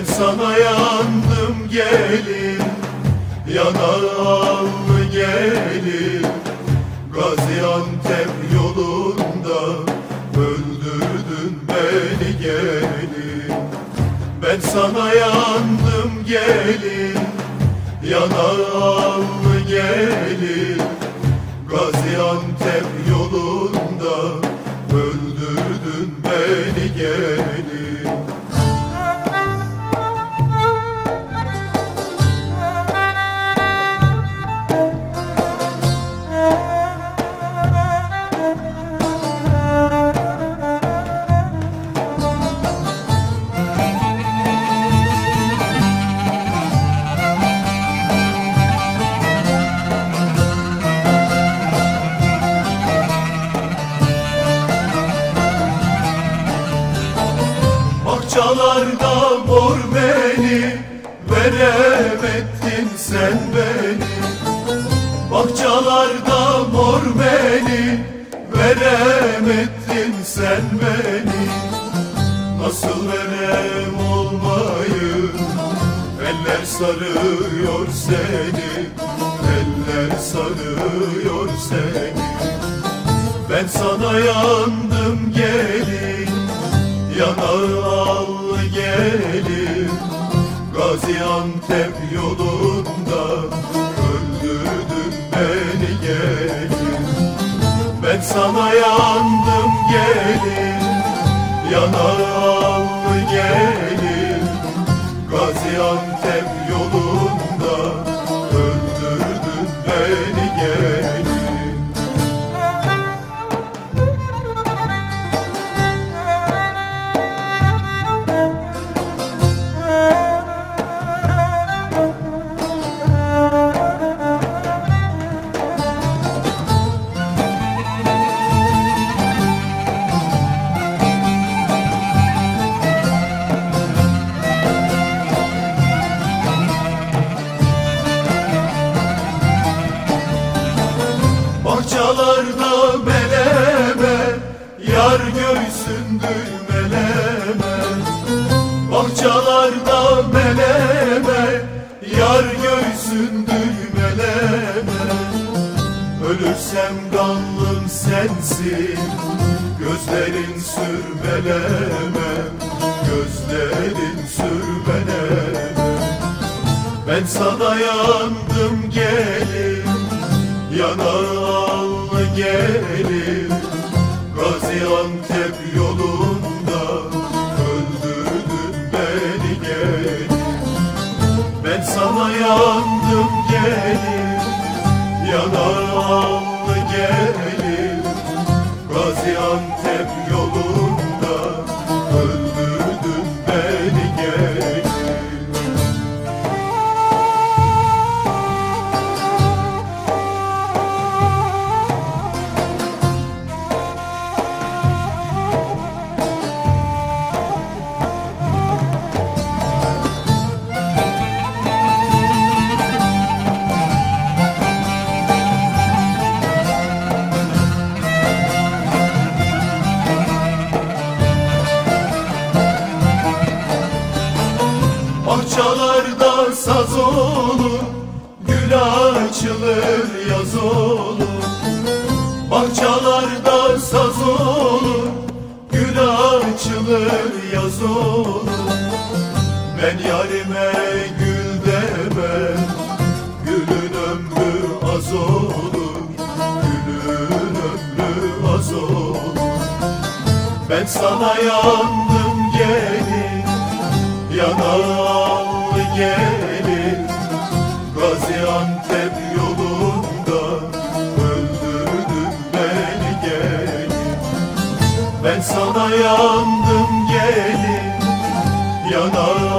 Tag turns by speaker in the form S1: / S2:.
S1: sana yandım gelin Yanağlı gelin. Gaziantep yolunda Öldürdün beni gelin. Ben sana yandım gelin Yanağlı gelin. Gaziantep yolunda Öldürdün beni gelin Bahçalarda mor beni Veremedin sen beni. Bahçalarda mor beni Veremedin sen beni. Nasıl verem olmayı Eller sarıyor seni. Eller sarıyor seni. Ben sana yandım gelin Yanağı gelin Gaziantep yolunda Öldürdün beni gelin. Ben sana yandım gelin. Yanağı Bahçalarda meleme Yar göğsün düğmeleme. Bahçalarda meleme Yar göğsün düğmeleme. Ölürsem kanlım sensin Gözlerin sürmeleme. Gözlerin sürmeleme. Ben sana yandım gelin Yanağı al gelin Gaziantep yolunda Öldürdün beni gelin Ben sana yandım gelin Yanağı al gelin Gaziantep yolunda Gül açılır yaz olur. Bahçalarda saz olur. Gül açılır yaz olur. Ben yarime gül demem. Gülün ömrü az olur. Gülün ömrü az olur. Ben sana yandım gelin Gaziantep yolunda öldürdün beni gelin. Ben sana yandım gelin yanar